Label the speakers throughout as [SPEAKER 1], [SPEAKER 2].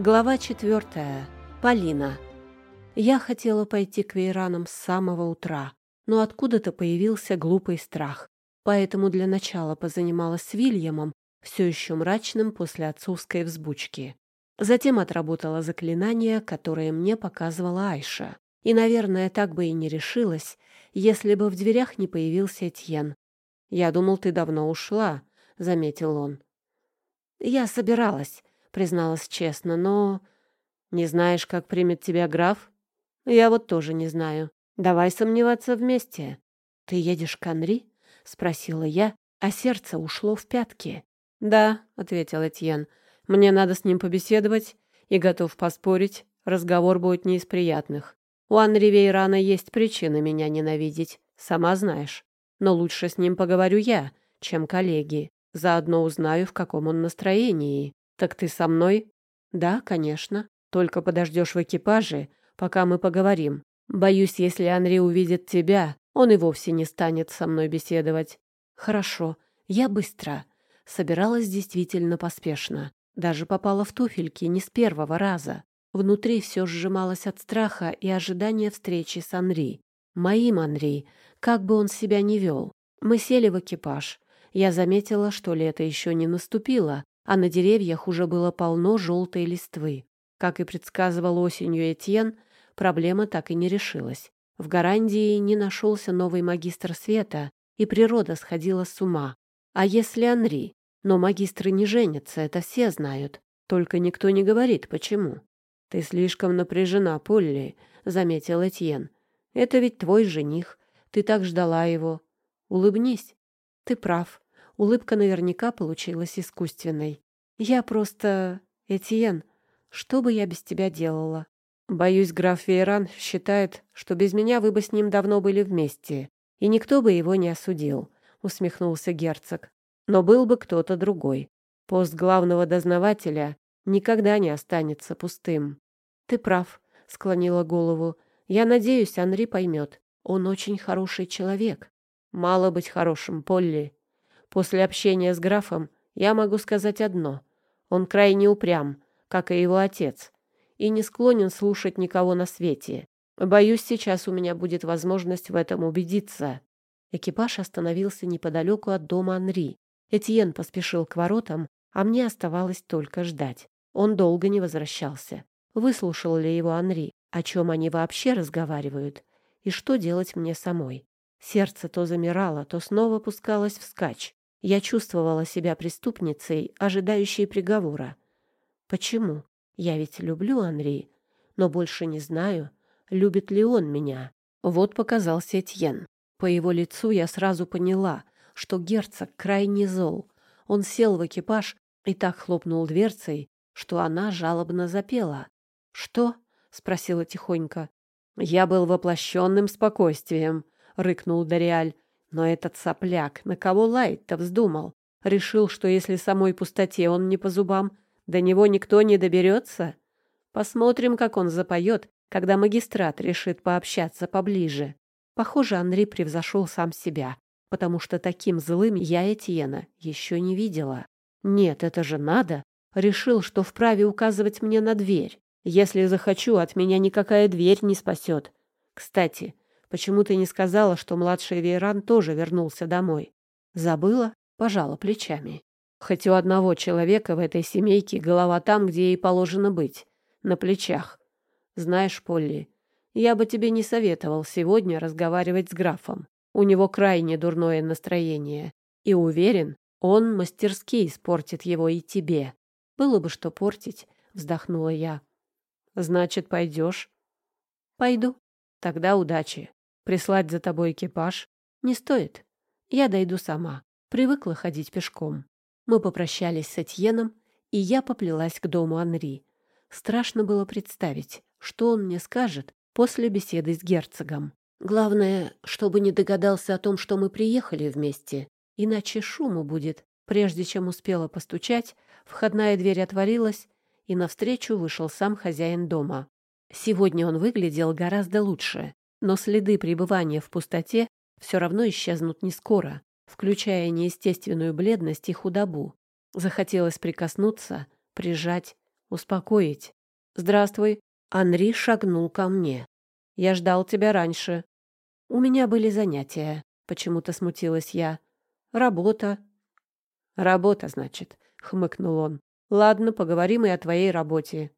[SPEAKER 1] Глава четвертая. Полина. Я хотела пойти к Вейранам с самого утра, но откуда-то появился глупый страх. Поэтому для начала позанималась с Вильямом, все еще мрачным после отцовской взбучки. Затем отработала заклинание, которое мне показывала Айша. И, наверное, так бы и не решилась, если бы в дверях не появился Этьен. «Я думал, ты давно ушла», — заметил он. «Я собиралась», призналась честно, но... Не знаешь, как примет тебя граф? Я вот тоже не знаю. Давай сомневаться вместе. Ты едешь к Анри? Спросила я, а сердце ушло в пятки. Да, ответил Этьен. Мне надо с ним побеседовать и готов поспорить, разговор будет не из приятных. У Анри Вейрана есть причина меня ненавидеть, сама знаешь. Но лучше с ним поговорю я, чем коллеги. Заодно узнаю, в каком он настроении. «Так ты со мной?» «Да, конечно. Только подождешь в экипаже, пока мы поговорим. Боюсь, если Анри увидит тебя, он и вовсе не станет со мной беседовать». «Хорошо. Я быстро». Собиралась действительно поспешно. Даже попала в туфельки не с первого раза. Внутри все сжималось от страха и ожидания встречи с Анри. Моим Анри, как бы он себя ни вел. Мы сели в экипаж. Я заметила, что лето еще не наступило, а на деревьях уже было полно желтой листвы. Как и предсказывал осенью Этьен, проблема так и не решилась. В Гарандии не нашелся новый магистр света, и природа сходила с ума. А если Анри? Но магистры не женятся, это все знают. Только никто не говорит, почему. «Ты слишком напряжена, Полли», — заметил Этьен. «Это ведь твой жених. Ты так ждала его. Улыбнись». «Ты прав. Улыбка наверняка получилась искусственной. Я просто... Этьен, что бы я без тебя делала? Боюсь, граф Вейран считает, что без меня вы бы с ним давно были вместе, и никто бы его не осудил, — усмехнулся герцог. Но был бы кто-то другой. Пост главного дознавателя никогда не останется пустым. Ты прав, — склонила голову. Я надеюсь, Анри поймет. Он очень хороший человек. Мало быть хорошим, Полли. После общения с графом я могу сказать одно. Он крайне упрям, как и его отец, и не склонен слушать никого на свете. Боюсь, сейчас у меня будет возможность в этом убедиться. Экипаж остановился неподалеку от дома Анри. Этьен поспешил к воротам, а мне оставалось только ждать. Он долго не возвращался. Выслушал ли его Анри, о чем они вообще разговаривают, и что делать мне самой. Сердце то замирало, то снова пускалось вскачь. Я чувствовала себя преступницей, ожидающей приговора. Почему? Я ведь люблю Анри, но больше не знаю, любит ли он меня. Вот показался Этьен. По его лицу я сразу поняла, что герцог крайне зол. Он сел в экипаж и так хлопнул дверцей, что она жалобно запела. «Что?» — спросила тихонько. «Я был воплощенным спокойствием», — рыкнул Дориаль. Но этот сопляк на кого лает-то вздумал? Решил, что если самой пустоте он не по зубам, до него никто не доберется? Посмотрим, как он запоет, когда магистрат решит пообщаться поближе. Похоже, Анри превзошел сам себя, потому что таким злым я Этьена еще не видела. Нет, это же надо. Решил, что вправе указывать мне на дверь. Если захочу, от меня никакая дверь не спасет. Кстати, Почему ты не сказала, что младший Вейран тоже вернулся домой? Забыла, пожала плечами. Хоть у одного человека в этой семейке голова там, где ей положено быть, на плечах. Знаешь, Полли, я бы тебе не советовал сегодня разговаривать с графом. У него крайне дурное настроение. И уверен, он мастерски испортит его и тебе. Было бы что портить, вздохнула я. Значит, пойдешь? Пойду. Тогда удачи. Прислать за тобой экипаж? Не стоит. Я дойду сама. Привыкла ходить пешком. Мы попрощались с Этьеном, и я поплелась к дому Анри. Страшно было представить, что он мне скажет после беседы с герцогом. Главное, чтобы не догадался о том, что мы приехали вместе, иначе шуму будет. Прежде чем успела постучать, входная дверь отворилась, и навстречу вышел сам хозяин дома. Сегодня он выглядел гораздо лучше. Но следы пребывания в пустоте все равно исчезнут не скоро, включая неестественную бледность и худобу. Захотелось прикоснуться, прижать, успокоить. «Здравствуй». Анри шагнул ко мне. «Я ждал тебя раньше». «У меня были занятия», — почему-то смутилась я. «Работа». «Работа, значит», — хмыкнул он. «Ладно, поговорим и о твоей работе.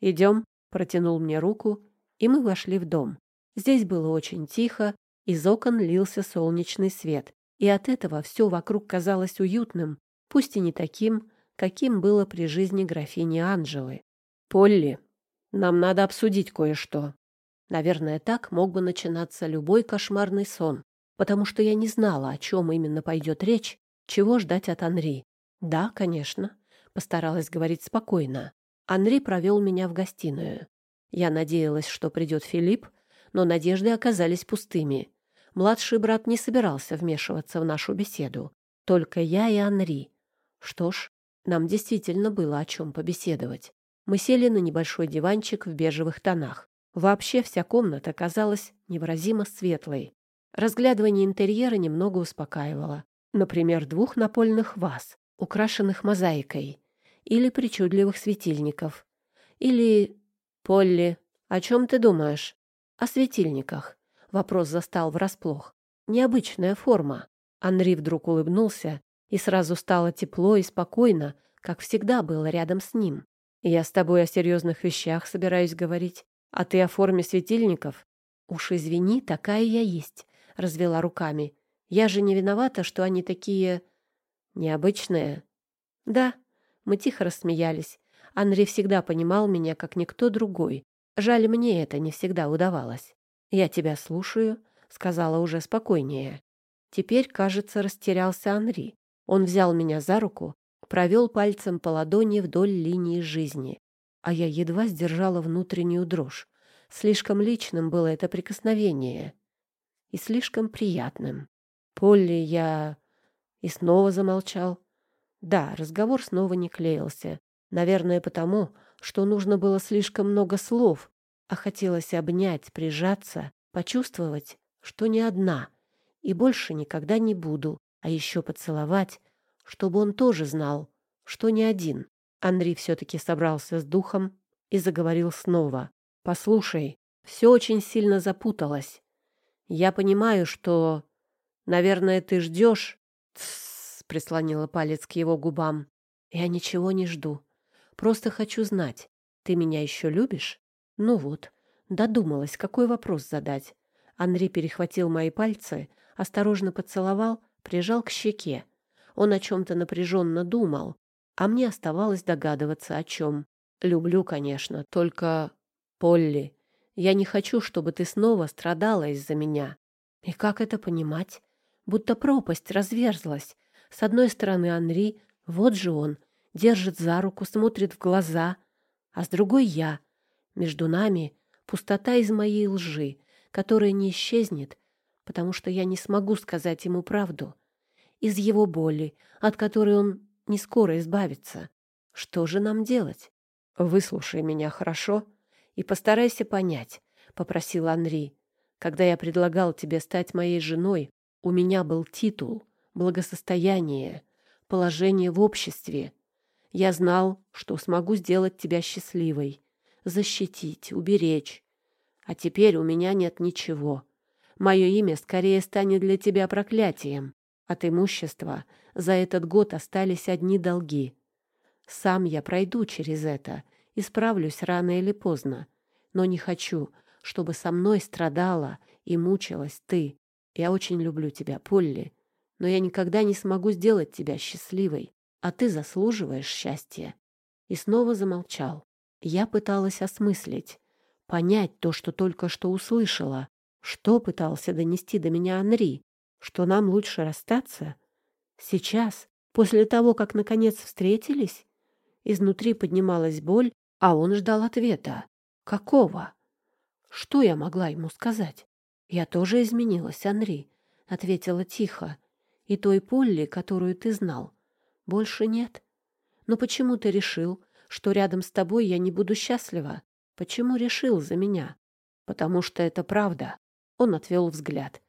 [SPEAKER 1] Идем», — протянул мне руку, и мы вошли в дом. Здесь было очень тихо, из окон лился солнечный свет, и от этого все вокруг казалось уютным, пусть и не таким, каким было при жизни графини Анжелы. «Полли, нам надо обсудить кое-что». Наверное, так мог бы начинаться любой кошмарный сон, потому что я не знала, о чем именно пойдет речь, чего ждать от Анри. «Да, конечно», — постаралась говорить спокойно. Анри провел меня в гостиную. Я надеялась, что придет Филипп, но надежды оказались пустыми. Младший брат не собирался вмешиваться в нашу беседу. Только я и Анри. Что ж, нам действительно было о чем побеседовать. Мы сели на небольшой диванчик в бежевых тонах. Вообще вся комната казалась невыразимо светлой. Разглядывание интерьера немного успокаивало. Например, двух напольных ваз, украшенных мозаикой, или причудливых светильников, или... Полли, о чем ты думаешь? О светильниках. Вопрос застал врасплох. Необычная форма. Анри вдруг улыбнулся, и сразу стало тепло и спокойно, как всегда было рядом с ним. Я с тобой о серьезных вещах собираюсь говорить, а ты о форме светильников? Уж извини, такая я есть, развела руками. Я же не виновата, что они такие необычные. Да, мы тихо рассмеялись. Анри всегда понимал меня, как никто другой. Жаль, мне это не всегда удавалось. «Я тебя слушаю», — сказала уже спокойнее. Теперь, кажется, растерялся Анри. Он взял меня за руку провел пальцем по ладони вдоль линии жизни, а я едва сдержала внутреннюю дрожь. Слишком личным было это прикосновение и слишком приятным. Полли я... И снова замолчал. Да, разговор снова не клеился. Наверное, потому, что нужно было слишком много слов, а хотелось обнять, прижаться, почувствовать, что не одна, и больше никогда не буду, а еще поцеловать, чтобы он тоже знал, что не один. Андрей все-таки собрался с духом и заговорил снова. «Послушай, все очень сильно запуталось. Я понимаю, что... Наверное, ты ждешь...» «Тссс», — прислонила палец к его губам. «Я ничего не жду. Просто хочу знать, ты меня еще любишь?» «Ну вот, додумалась, какой вопрос задать». Андрей перехватил мои пальцы, осторожно поцеловал, прижал к щеке. Он о чем-то напряженно думал, а мне оставалось догадываться, о чем. Люблю, конечно, только... Полли, я не хочу, чтобы ты снова страдала из-за меня. И как это понимать? Будто пропасть разверзлась. С одной стороны Анри, вот же он, держит за руку, смотрит в глаза, а с другой я. Между нами пустота из моей лжи, которая не исчезнет, потому что я не смогу сказать ему правду — из его боли, от которой он не скоро избавится. Что же нам делать? Выслушай меня хорошо и постарайся понять, попросил Анри. Когда я предлагал тебе стать моей женой, у меня был титул, благосостояние, положение в обществе. Я знал, что смогу сделать тебя счастливой, защитить, уберечь. А теперь у меня нет ничего. Мое имя скорее станет для тебя проклятием. От имущества за этот год остались одни долги. Сам я пройду через это и справлюсь рано или поздно, но не хочу, чтобы со мной страдала и мучилась ты. Я очень люблю тебя, Полли, но я никогда не смогу сделать тебя счастливой, а ты заслуживаешь счастья. И снова замолчал. Я пыталась осмыслить, понять то, что только что услышала. Что пытался донести до меня Анри? что нам лучше расстаться? Сейчас, после того, как наконец встретились? Изнутри поднималась боль, а он ждал ответа. Какого? Что я могла ему сказать? Я тоже изменилась, Анри, ответила тихо. И той Полли, которую ты знал, больше нет. Но почему ты решил, что рядом с тобой я не буду счастлива? Почему решил за меня? Потому что это правда. Он отвел взгляд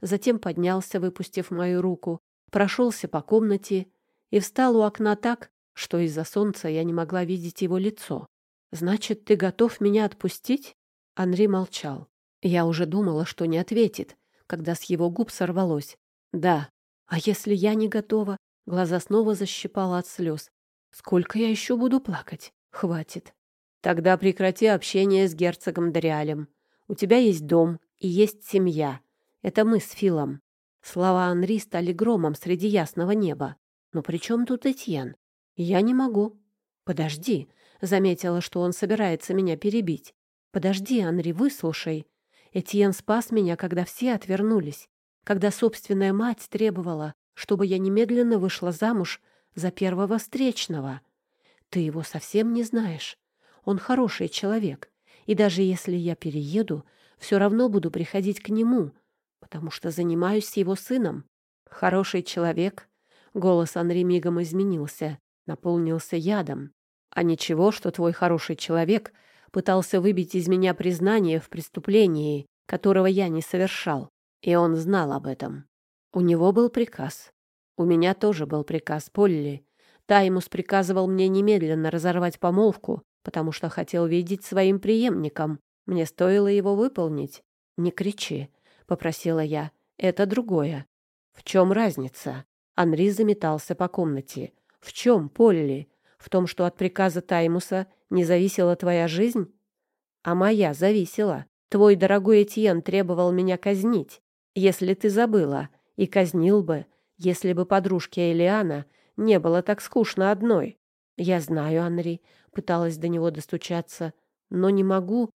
[SPEAKER 1] затем поднялся, выпустив мою руку, прошелся по комнате и встал у окна так, что из-за солнца я не могла видеть его лицо. «Значит, ты готов меня отпустить?» Анри молчал. Я уже думала, что не ответит, когда с его губ сорвалось. «Да». «А если я не готова?» Глаза снова защипала от слез. «Сколько я еще буду плакать? Хватит». «Тогда прекрати общение с герцогом Дориалем. У тебя есть дом и есть семья. Это мы с Филом». Слова Анри стали громом среди ясного неба. «Но при чем тут Этьен? Я не могу». «Подожди», — заметила, что он собирается меня перебить. «Подожди, Анри, выслушай. Этьен спас меня, когда все отвернулись, когда собственная мать требовала, чтобы я немедленно вышла замуж за первого встречного. Ты его совсем не знаешь. Он хороший человек, и даже если я перееду, все равно буду приходить к нему, потому что занимаюсь его сыном. Хороший человек. Голос Анри мигом изменился, наполнился ядом. А ничего, что твой хороший человек пытался выбить из меня признание в преступлении, которого я не совершал. И он знал об этом. У него был приказ. У меня тоже был приказ Полли. Таймус приказывал мне немедленно разорвать помолвку, потому что хотел видеть своим преемником. Мне стоило его выполнить. «Не кричи», — попросила я. «Это другое». «В чем разница?» Анри заметался по комнате. «В чем, Полли? В том, что от приказа Таймуса не зависела твоя жизнь?» «А моя зависела. Твой дорогой Этьен требовал меня казнить. Если ты забыла, и казнил бы, если бы подружке Элиана не было так скучно одной. Я знаю, Анри, пыталась до него достучаться, но не могу.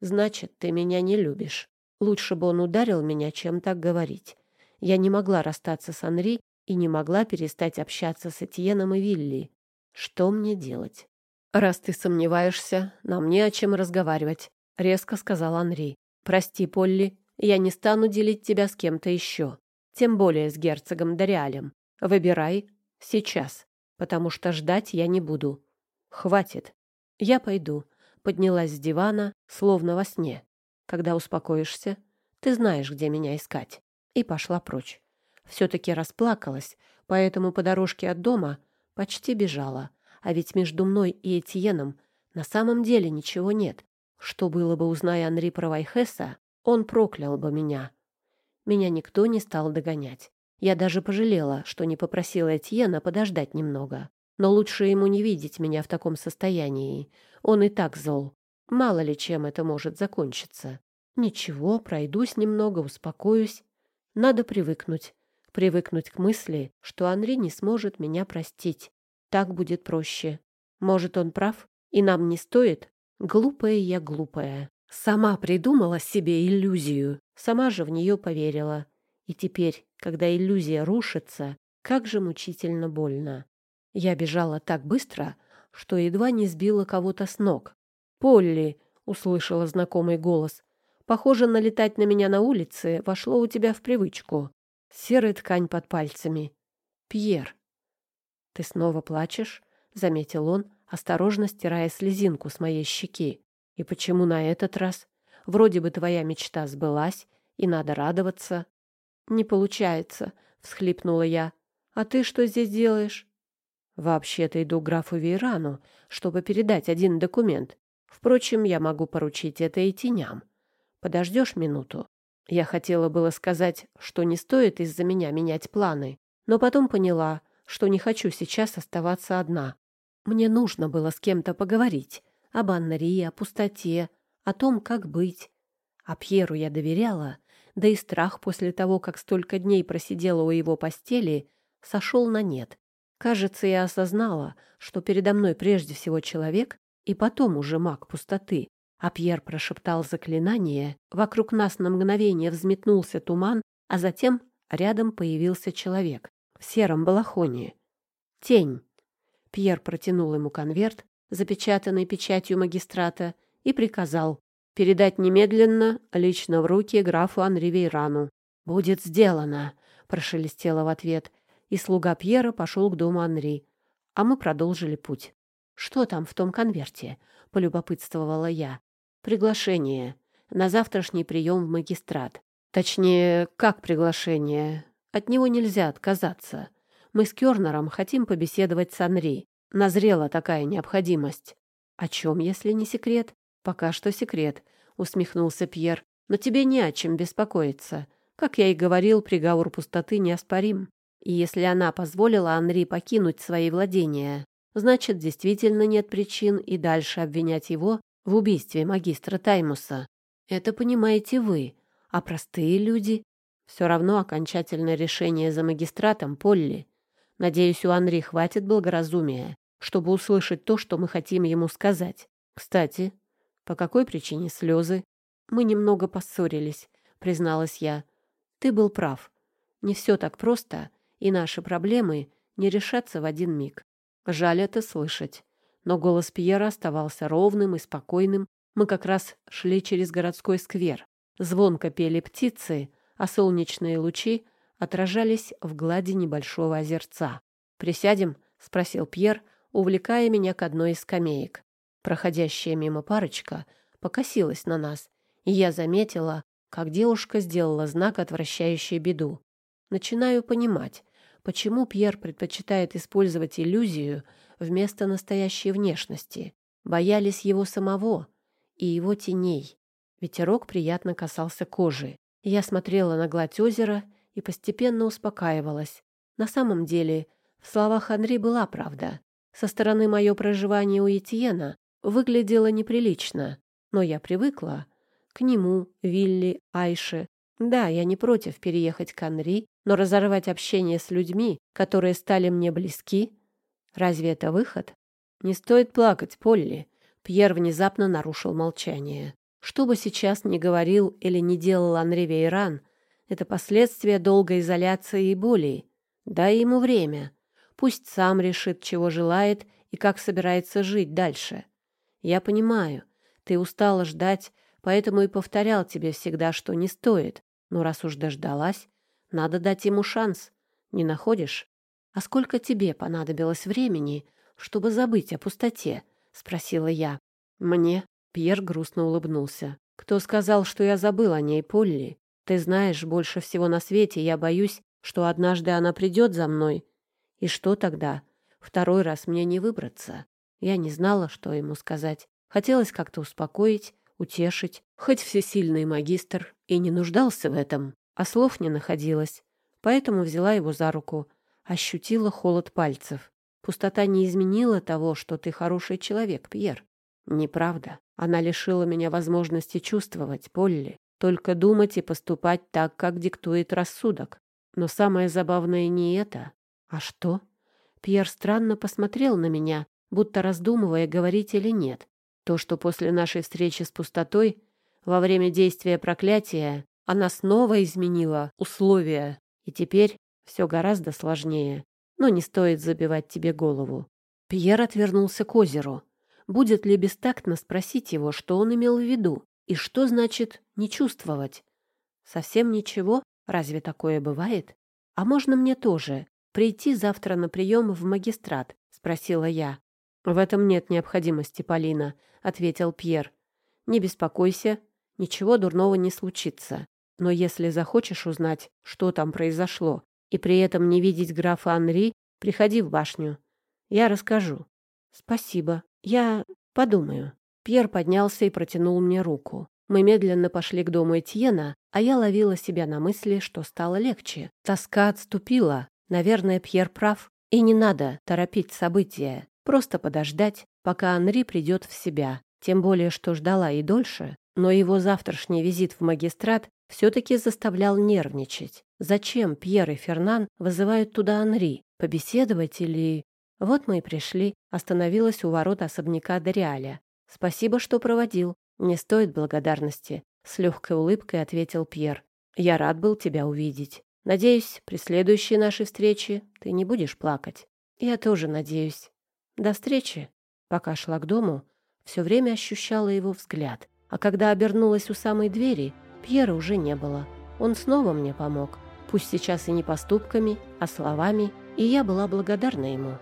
[SPEAKER 1] Значит, ты меня не любишь. Лучше бы он ударил меня, чем так говорить. Я не могла расстаться с Анри и не могла перестать общаться с Этьеном и Вилли. Что мне делать? Раз ты сомневаешься, нам не о чем разговаривать, резко сказал Анри. Прости, Полли, я не стану делить тебя с кем-то еще тем более с герцогом Дориалем. Выбирай сейчас, потому что ждать я не буду. Хватит. Я пойду. Поднялась с дивана, словно во сне. Когда успокоишься, ты знаешь, где меня искать. И пошла прочь. Все-таки расплакалась, поэтому по дорожке от дома почти бежала. А ведь между мной и Этьеном на самом деле ничего нет. Что было бы, узная Анри про Вайхеса, он проклял бы меня. Меня никто не стал догонять. Я даже пожалела, что не попросила Этьена подождать немного. Но лучше ему не видеть меня в таком состоянии. Он и так зол. Мало ли чем это может закончиться. Ничего, пройдусь немного, успокоюсь. Надо привыкнуть. Привыкнуть к мысли, что Анри не сможет меня простить. Так будет проще. Может, он прав, и нам не стоит? Глупая я глупая. Сама придумала себе иллюзию, сама же в нее поверила. И теперь, когда иллюзия рушится, как же мучительно больно. Я бежала так быстро, что едва не сбила кого-то с ног. «Полли!» — услышала знакомый голос. «Похоже, налетать на меня на улице вошло у тебя в привычку. Серая ткань под пальцами. Пьер!» «Ты снова плачешь?» — заметил он, осторожно стирая слезинку с моей щеки. И почему на этот раз? Вроде бы твоя мечта сбылась, и надо радоваться. Не получается, всхлипнула я. А ты что здесь делаешь? Вообще-то иду к графу Вейрану, чтобы передать один документ. Впрочем, я могу поручить это и теням. Подождешь минуту? Я хотела было сказать, что не стоит из-за меня менять планы, но потом поняла, что не хочу сейчас оставаться одна. Мне нужно было с кем-то поговорить, об Аннери, о пустоте, о том, как быть. А Пьеру я доверяла, да и страх после того, как столько дней просидела у его постели, сошел на нет. Кажется, я осознала, что передо мной прежде всего человек и потом уже маг пустоты. А Пьер прошептал заклинание, вокруг нас на мгновение взметнулся туман, а затем рядом появился человек в сером балахоне. Тень. Пьер протянул ему конверт, запечатанный печатью магистрата, и приказал передать немедленно лично в руки графу Анри Вейрану. «Будет сделано», — прошелестело в ответ, и слуга Пьера пошел к дому Анри, а мы продолжили путь. «Что там в том конверте?» — полюбопытствовала я. «Приглашение. На завтрашний прием в магистрат. Точнее, как приглашение? От него нельзя отказаться. Мы с Кёрнером хотим побеседовать с Анри. Назрела такая необходимость. О чем, если не секрет? Пока что секрет, усмехнулся Пьер. Но тебе не о чем беспокоиться. Как я и говорил, приговор пустоты неоспорим. И если она позволила Анри покинуть свои владения, значит, действительно нет причин и дальше обвинять его в убийстве магистра Таймуса. Это понимаете вы, а простые люди... Все равно окончательное решение за магистратом, Полли. Надеюсь, у Анри хватит благоразумия, чтобы услышать то, что мы хотим ему сказать. Кстати, по какой причине слезы? Мы немного поссорились, призналась я. Ты был прав. Не все так просто, и наши проблемы не решатся в один миг. Жаль это слышать. Но голос Пьера оставался ровным и спокойным. Мы как раз шли через городской сквер. Звонко пели птицы, а солнечные лучи отражались в глади небольшого озерца. «Присядем?» — спросил Пьер, увлекая меня к одной из скамеек. Проходящая мимо парочка покосилась на нас, и я заметила, как девушка сделала знак, отвращающий беду. Начинаю понимать, почему Пьер предпочитает использовать иллюзию вместо настоящей внешности. Боялись его самого и его теней. Ветерок приятно касался кожи. Я смотрела на гладь озера и постепенно успокаивалась. На самом деле, в словах Анри была правда. Со стороны мое проживание у Этьена выглядело неприлично, но я привыкла к нему, Вилли, Айше. Да, я не против переехать к Анри, но разорвать общение с людьми, которые стали мне близки, разве это выход? Не стоит плакать, Полли. Пьер внезапно нарушил молчание. Что бы сейчас ни говорил или не делал Анри Вейран, это последствия долгой изоляции и боли. Дай ему время. Пусть сам решит, чего желает и как собирается жить дальше. Я понимаю, ты устала ждать, поэтому и повторял тебе всегда, что не стоит. Но раз уж дождалась, надо дать ему шанс. Не находишь? А сколько тебе понадобилось времени, чтобы забыть о пустоте? спросила я. Мне Пьер грустно улыбнулся. Кто сказал, что я забыл о ней, Полли? Ты знаешь, больше всего на свете я боюсь, что однажды она придет за мной. И что тогда? Второй раз мне не выбраться. Я не знала, что ему сказать. Хотелось как-то успокоить, утешить, хоть всесильный магистр и не нуждался в этом, а слов не находилось. Поэтому взяла его за руку, ощутила холод пальцев. Пустота не изменила того, что ты хороший человек, Пьер. Неправда. Она лишила меня возможности чувствовать, Полли, только думать и поступать так, как диктует рассудок. Но самое забавное не это. А что? Пьер странно посмотрел на меня, будто раздумывая, говорить или нет. То, что после нашей встречи с пустотой, во время действия проклятия, она снова изменила условия, и теперь все гораздо сложнее. Но не стоит забивать тебе голову. Пьер отвернулся к озеру. Будет ли бестактно спросить его, что он имел в виду, и что значит «не чувствовать»? Совсем ничего? Разве такое бывает? А можно мне тоже прийти завтра на прием в магистрат? Спросила я. В этом нет необходимости, Полина, ответил Пьер. Не беспокойся, ничего дурного не случится. Но если захочешь узнать, что там произошло, и при этом не видеть графа Анри, приходи в башню. Я расскажу. Спасибо. Я подумаю. Пьер поднялся и протянул мне руку. Мы медленно пошли к дому Этьена, а я ловила себя на мысли, что стало легче. Тоска отступила. Наверное, Пьер прав. И не надо торопить события. Просто подождать, пока Анри придет в себя. Тем более, что ждала и дольше. Но его завтрашний визит в магистрат все-таки заставлял нервничать. Зачем Пьер и Фернан вызывают туда Анри? Побеседовать или... Вот мы и пришли. Остановилась у ворот особняка Дориаля. Спасибо, что проводил. Не стоит благодарности. С легкой улыбкой ответил Пьер. Я рад был тебя увидеть. Надеюсь, при следующей нашей встрече ты не будешь плакать. Я тоже надеюсь. До встречи. Пока шла к дому, все время ощущала его взгляд. А когда обернулась у самой двери, Пьера уже не было. Он снова мне помог. Пусть сейчас и не поступками, а словами, и я была благодарна ему.